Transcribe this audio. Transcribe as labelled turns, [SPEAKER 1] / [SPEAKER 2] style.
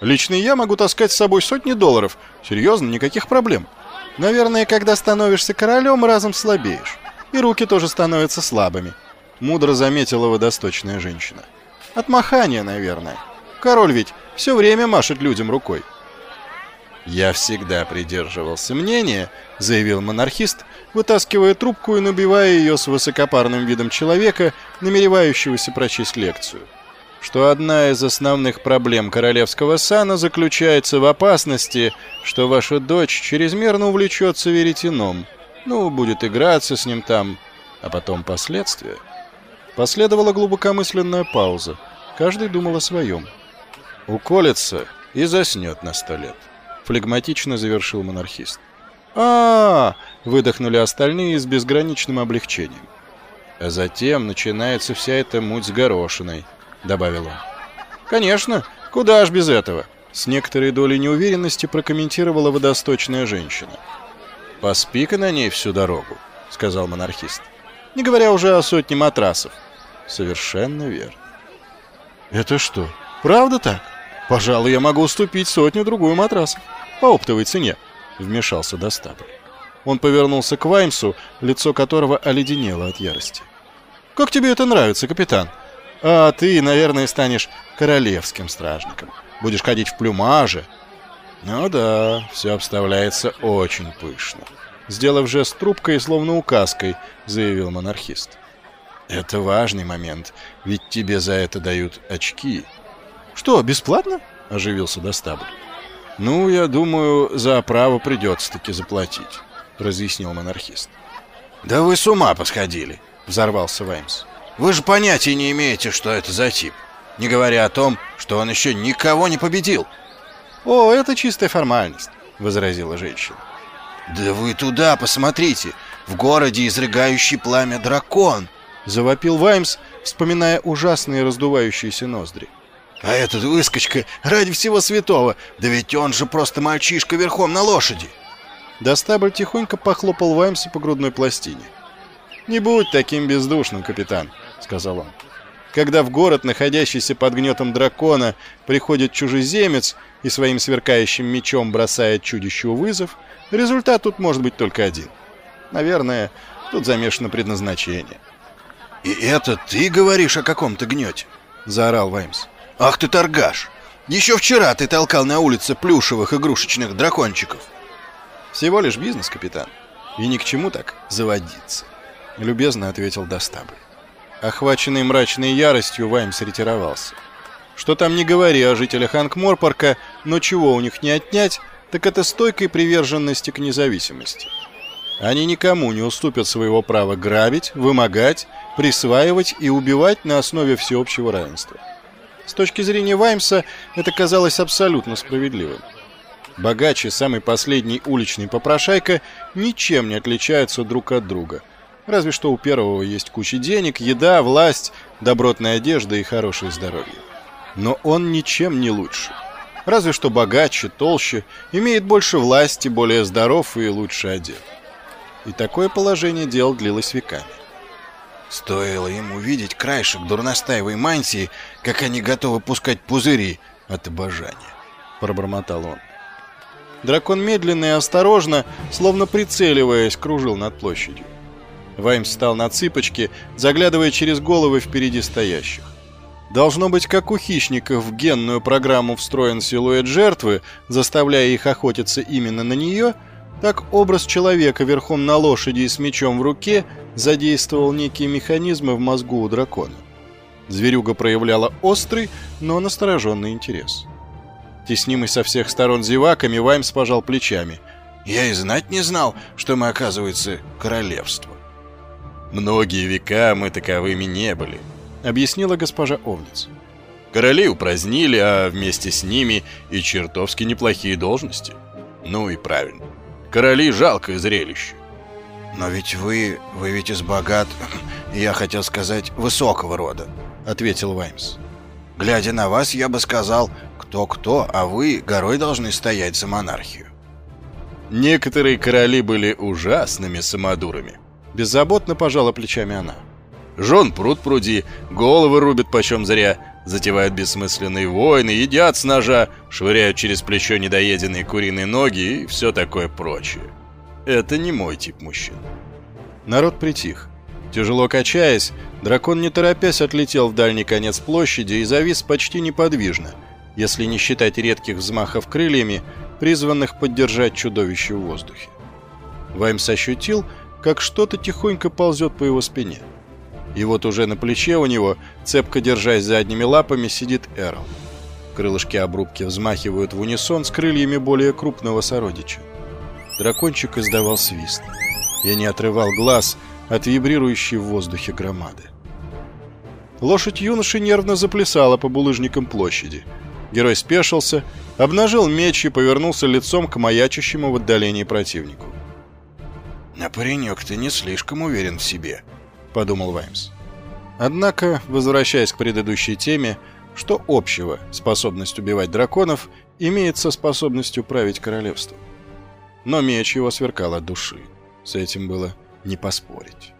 [SPEAKER 1] Лично я могу таскать с собой сотни долларов. Серьезно, никаких проблем. Наверное, когда становишься королем, разом слабеешь. И руки тоже становятся слабыми. Мудро заметила водосточная женщина. От махания, наверное. Король ведь все время машет людям рукой. «Я всегда придерживался мнения», — заявил монархист, вытаскивая трубку и набивая ее с высокопарным видом человека, намеревающегося прочесть лекцию, что одна из основных проблем королевского сана заключается в опасности, что ваша дочь чрезмерно увлечется веретеном, ну, будет играться с ним там, а потом последствия. Последовала глубокомысленная пауза. Каждый думал о своем. Уколется и заснет на сто лет флегматично завершил монархист. а, -а, -а выдохнули остальные с безграничным облегчением. А затем начинается вся эта муть с горошиной, добавил он. Конечно, куда ж без этого? С некоторой долей неуверенности прокомментировала водосточная женщина. «Поспи-ка на ней всю дорогу», — сказал монархист. «Не говоря уже о сотне матрасов». «Совершенно верно». «Это что, правда так? Пожалуй, я могу уступить сотню-другую матрасов» по оптовой цене», — вмешался Достабль. Он повернулся к Ваймсу, лицо которого оледенело от ярости. «Как тебе это нравится, капитан? А ты, наверное, станешь королевским стражником. Будешь ходить в плюмаже». «Ну да, все обставляется очень пышно», — сделав жест трубкой, словно указкой, заявил монархист. «Это важный момент, ведь тебе за это дают очки». «Что, бесплатно?» — оживился Достабль. «Ну, я думаю, за право придется-таки заплатить», — разъяснил монархист.
[SPEAKER 2] «Да вы с ума посходили», — взорвался Ваймс. «Вы же понятия не имеете, что это за тип, не говоря о том, что он еще никого не победил».
[SPEAKER 1] «О, это чистая формальность», — возразила женщина.
[SPEAKER 2] «Да вы туда посмотрите! В городе изрыгающий пламя дракон!»
[SPEAKER 1] — завопил Ваймс, вспоминая ужасные раздувающиеся ноздри.
[SPEAKER 2] А этот выскочка ради всего святого, да ведь он же просто мальчишка верхом на лошади.
[SPEAKER 1] Достабль тихонько похлопал Ваймса по грудной пластине. «Не будь таким бездушным, капитан», — сказал он. «Когда в город, находящийся под гнетом дракона, приходит чужеземец и своим сверкающим мечом бросает чудищу вызов, результат тут может быть только один. Наверное, тут замешано предназначение».
[SPEAKER 2] «И это ты говоришь о каком-то гнете?» — заорал Ваймс. «Ах ты торгаш! Еще вчера ты толкал на улице плюшевых игрушечных дракончиков!»
[SPEAKER 1] «Всего лишь бизнес, капитан. И ни к чему так заводиться», — любезно ответил Достабль. Охваченный мрачной яростью, Ваймс ретировался. Что там не говори о жителях Анкморпорка, но чего у них не отнять, так это стойкой приверженности к независимости. Они никому не уступят своего права грабить, вымогать, присваивать и убивать на основе всеобщего равенства. С точки зрения Ваймса это казалось абсолютно справедливым. Богач и самый последний уличный попрошайка ничем не отличаются друг от друга. Разве что у первого есть куча денег, еда, власть, добротная одежда и хорошее здоровье. Но он ничем не лучше. Разве что богаче, толще, имеет больше власти, более здоров и лучше одет. И такое положение дел длилось веками.
[SPEAKER 2] Стоило ему видеть краешек дурностаевой мантии, как они готовы пускать пузыри от обожания, — пробормотал он.
[SPEAKER 1] Дракон медленно и осторожно, словно прицеливаясь, кружил над площадью. Ваймс встал на цыпочки, заглядывая через головы впереди стоящих. Должно быть, как у хищников в генную программу встроен силуэт жертвы, заставляя их охотиться именно на нее — так образ человека верхом на лошади и с мечом в руке задействовал некие механизмы в мозгу у дракона. Зверюга проявляла острый, но настороженный интерес. Теснимый со всех сторон зеваками, Ваймс пожал плечами.
[SPEAKER 2] «Я и знать не знал, что мы, оказывается, королевство».
[SPEAKER 3] «Многие века мы таковыми не были», — объяснила госпожа Овниц. «Королей упразднили, а вместе с ними и чертовски неплохие должности. Ну и правильно. Короли — жалкое зрелище.
[SPEAKER 2] «Но ведь вы... вы ведь из богат... я хотел сказать, высокого рода», — ответил Ваймс. «Глядя на вас, я бы сказал, кто-кто, а вы горой должны стоять за монархию».
[SPEAKER 3] Некоторые короли были ужасными самодурами. Беззаботно пожала плечами она. Жен пруд пруди, головы рубят почем зря, затевают бессмысленные войны, едят с ножа, швыряют через плечо недоеденные куриные ноги и все такое прочее. Это не мой тип мужчин.
[SPEAKER 1] Народ притих. Тяжело качаясь, дракон не торопясь отлетел в дальний конец площади и завис почти неподвижно, если не считать редких взмахов крыльями, призванных поддержать чудовище в воздухе. Ваймс ощутил, как что-то тихонько ползет по его спине. И вот уже на плече у него, цепко держась задними лапами, сидит Эрл. Крылышки обрубки взмахивают в унисон с крыльями более крупного сородича. Дракончик издавал свист. Я не отрывал глаз от вибрирующей в воздухе громады. Лошадь юноши нервно заплясала по булыжникам площади. Герой спешился, обнажил меч и повернулся лицом к маячащему в отдалении противнику.
[SPEAKER 2] «А паренек, ты не слишком уверен в себе», — подумал Ваймс.
[SPEAKER 1] Однако, возвращаясь к предыдущей теме, что общего способность убивать драконов имеет со способностью править королевством? Но меч его сверкал от души. С этим было не поспорить.